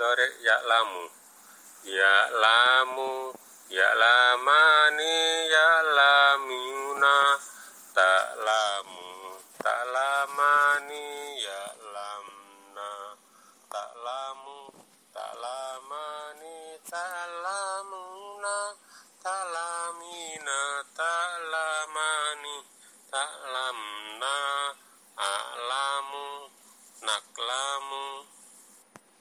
mudhari ya'lamu ya ya ya tak ya'lamani tak ta'lamu ta'lamani ya'lamna ta'lamu ta'lamani ta'lamuna ta'lamina tak ta'lamna a'lamu naklamu